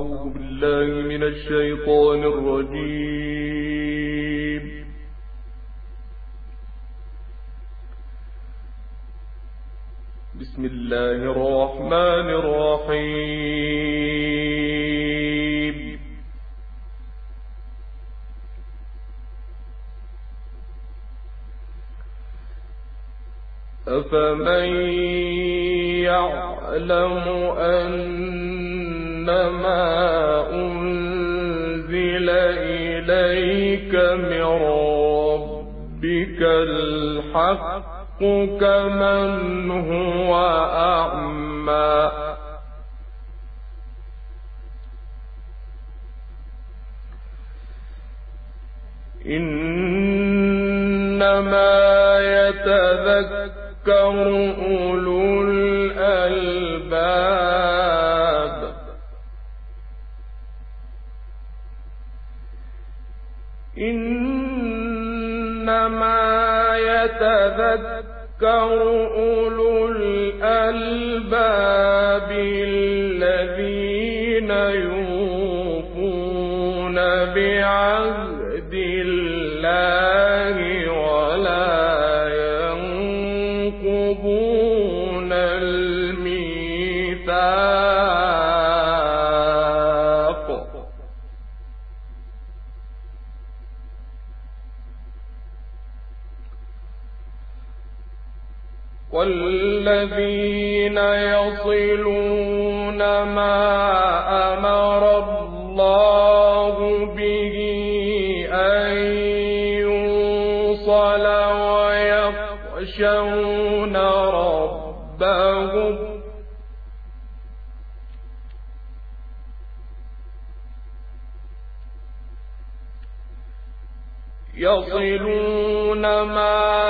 أعوذ بالله من الشيطان الرجيم. بسم الله الرحمن الرحيم. أفمن يعلم أنما الحق كمن هو أعمى إنما يتذكر أولو يتذكر أولو الألباب يوصل ويخشون ربهم. يصلون ما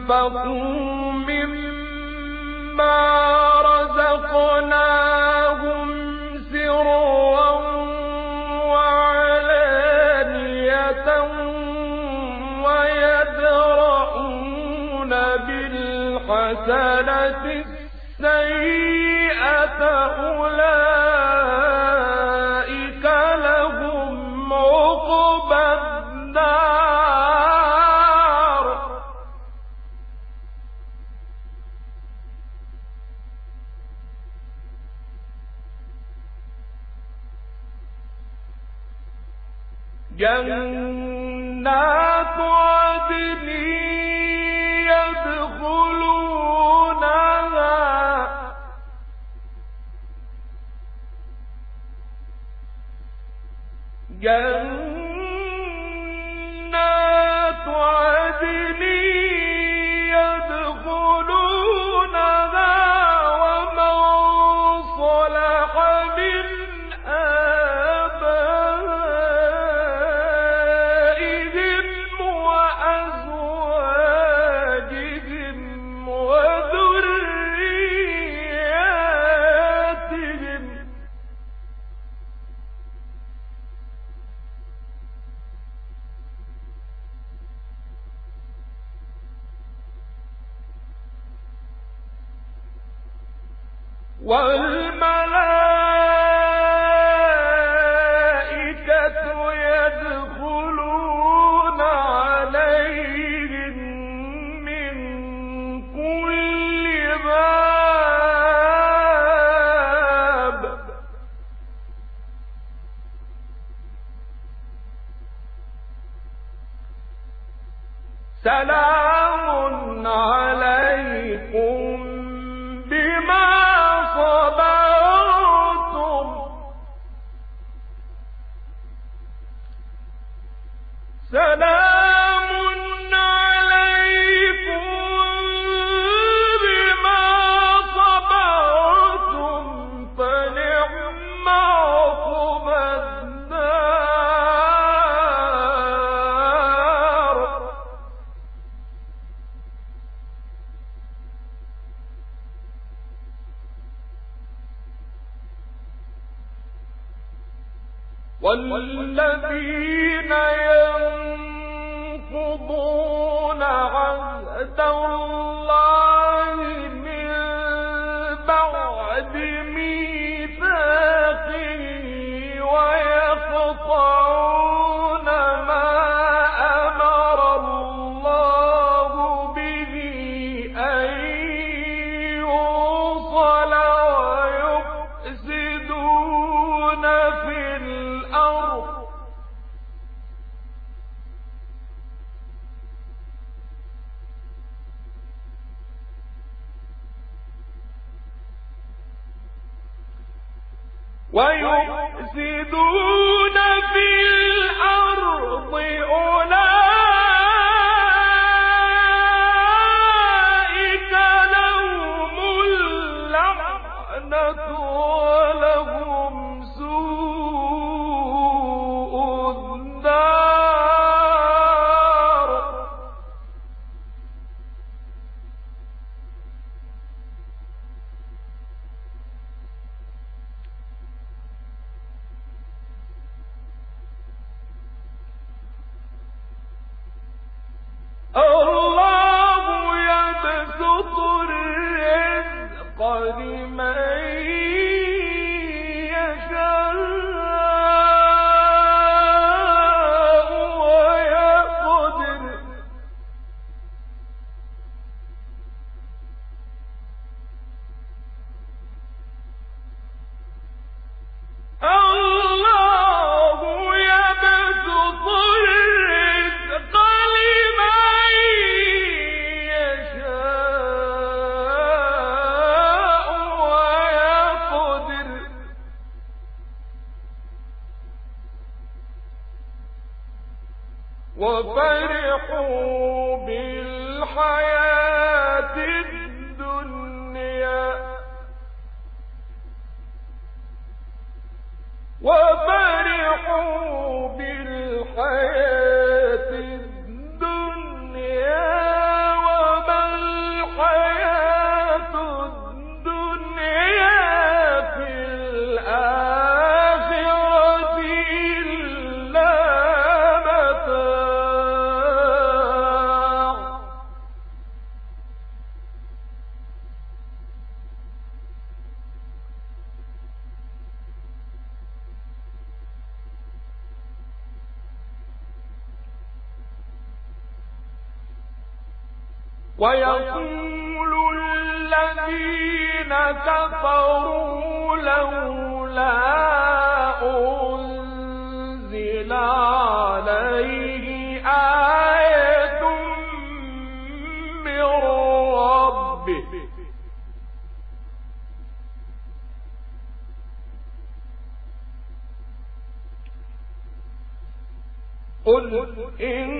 وأنفقوا مما رزقناهم سرا وعلانية ويدرؤون بالحسنة السيئة أولئك جنات عدن يدخلونها. جنات والملائكة والذين ينقضون عهد ويفسدون في الأرض أولئك ويقول الذين كفروا لولا أنزل عليه آية من ربه. قل إن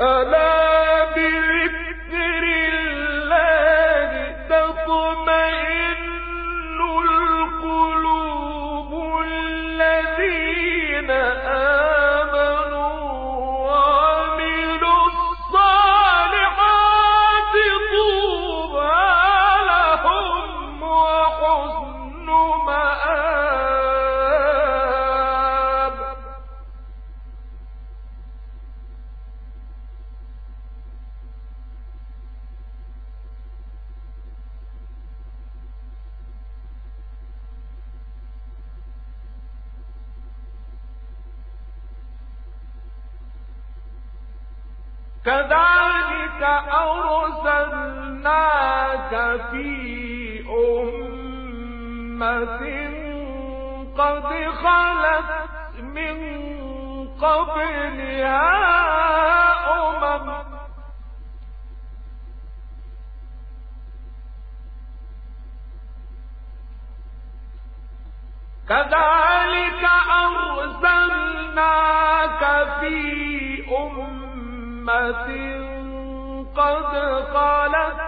ألا قد خلت من قبلها أمم. كذلك أرسلناك في أمة قد خلت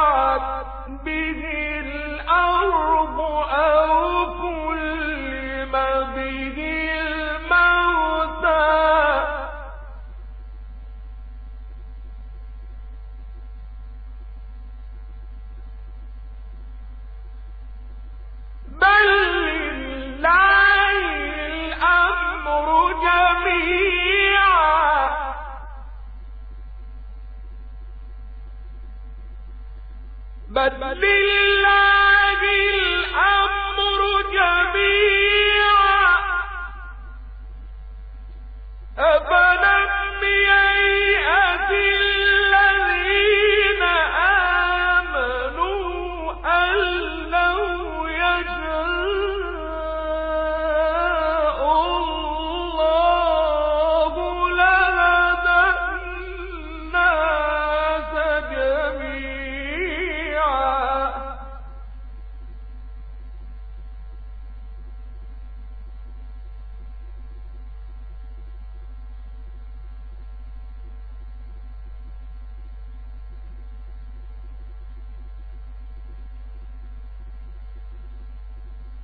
بدل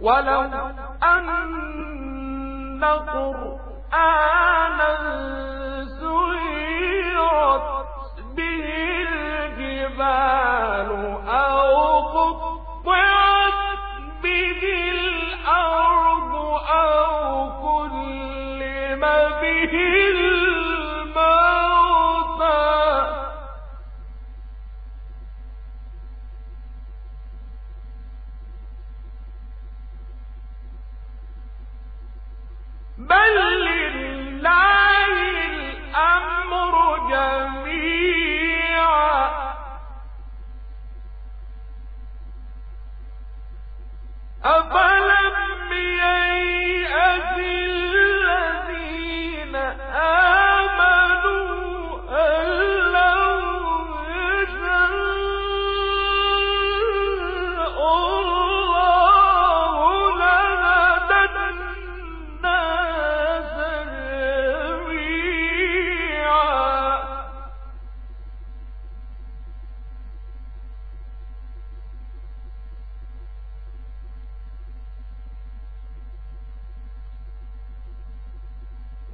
ولو أن قرآنا سيرت به الجبال أو قطعت به الأرض أو كلم به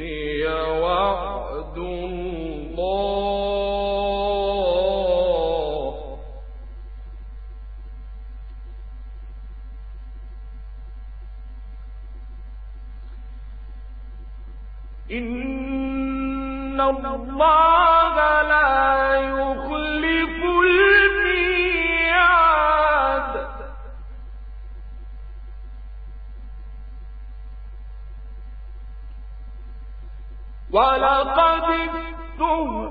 إن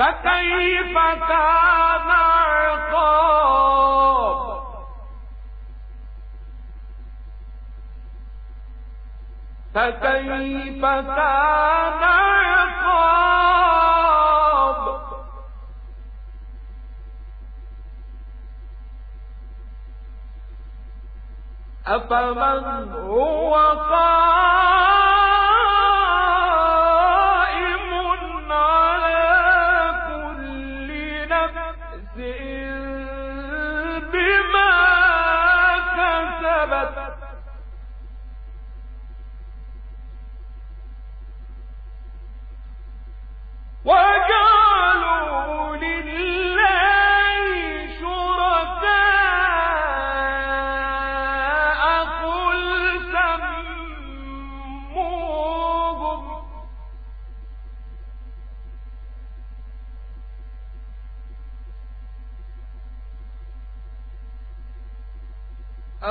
فكيف كان عقاب؟ فكيف كان عقاب؟ أفمن هو قائم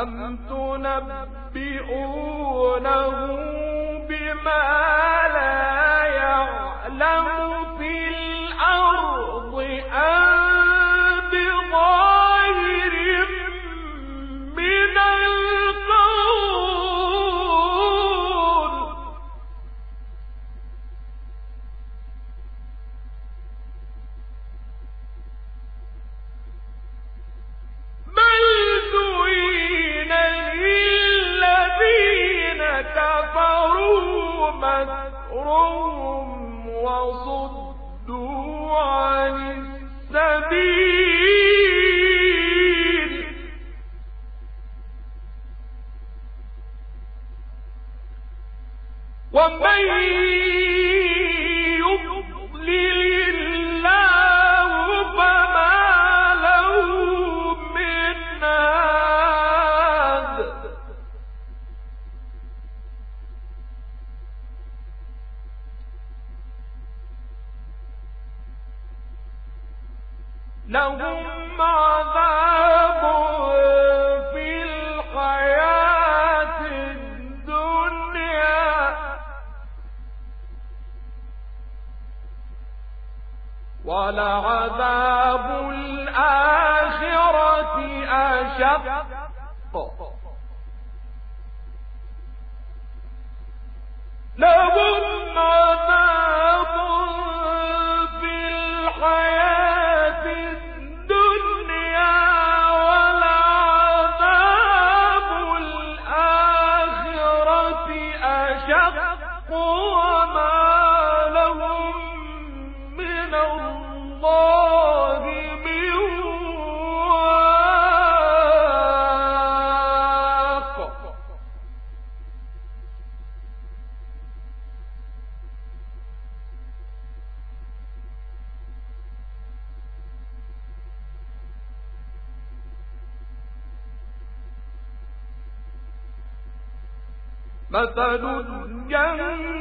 أم تنبئونه مثل الجنة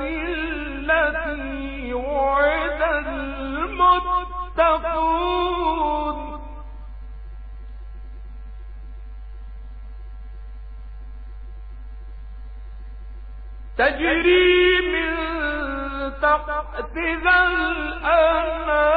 التي وعد المتقون. تجري من تحتها الأنهار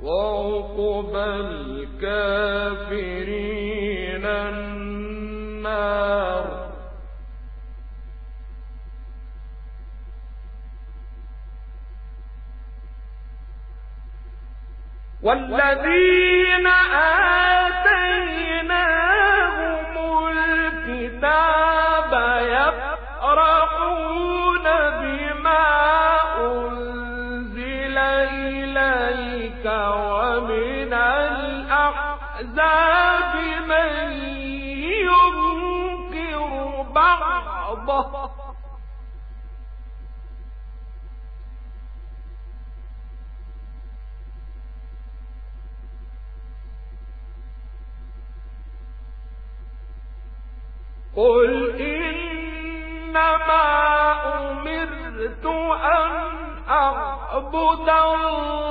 وعقب الكافرين النار. والذين آتيناهم قل إنما أمرت أن أعبد الله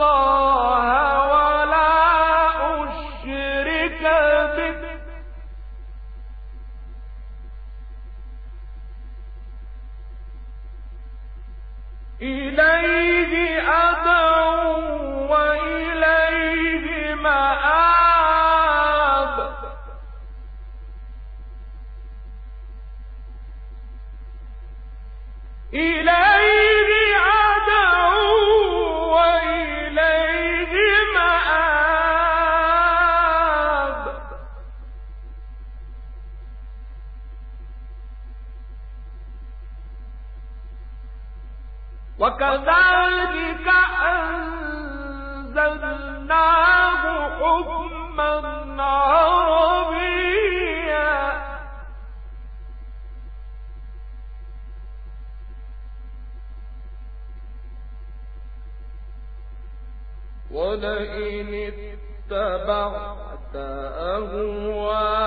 وكذلك أنزلناه حكما عربيا. ولئن اتبعت أهواءهم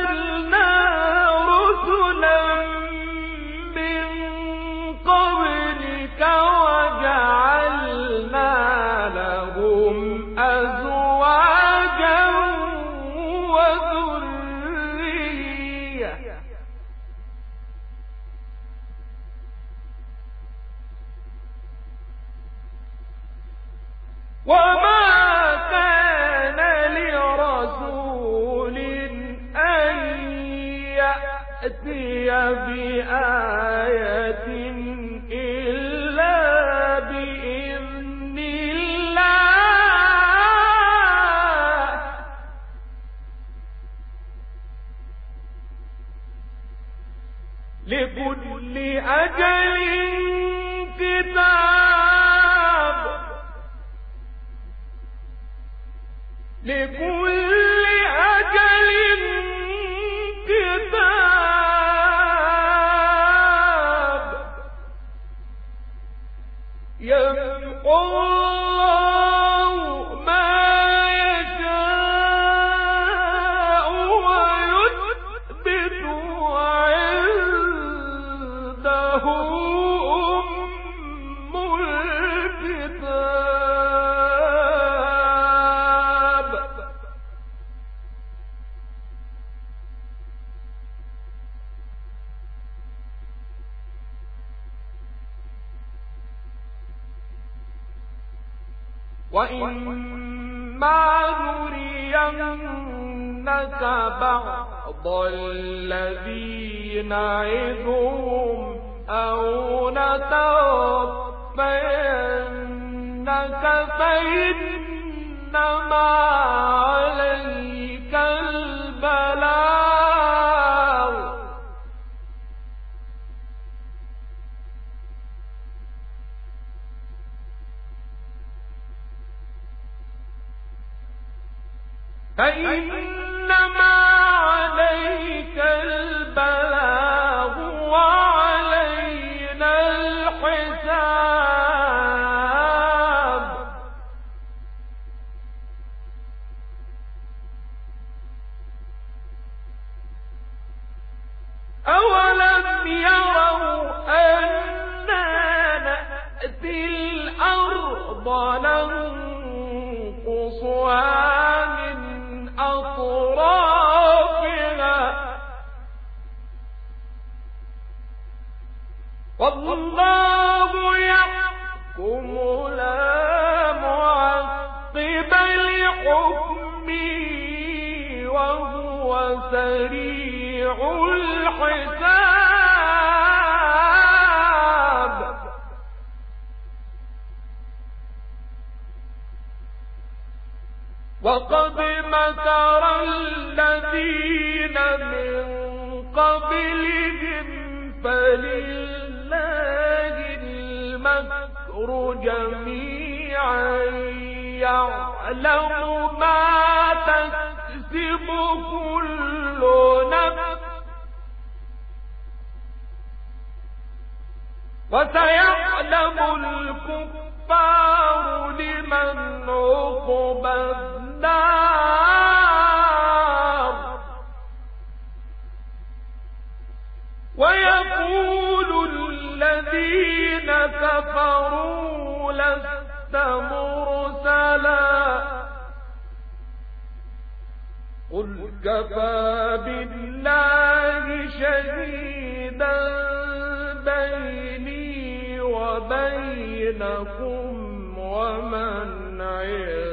لكل أجل كتاب. لكل وإما نرينك بعض الذين نعظهم أو نتوفينك فإنما عليك فإنما عليك البلاغ وعلينا الحساب. أولم يروا أنا نأتي الأرض ننقصها؟ والله يحكم لا وهو سريع الحساب. وقد مكر الذين من قبلهم فلله المكر جميعا يعلم ما تكسب كل نفس. وسيعلم الكفار لمن عقب النار. ويقول مرسلا. قل كفى بالله شهيدا بيني وبينكم ومن عنده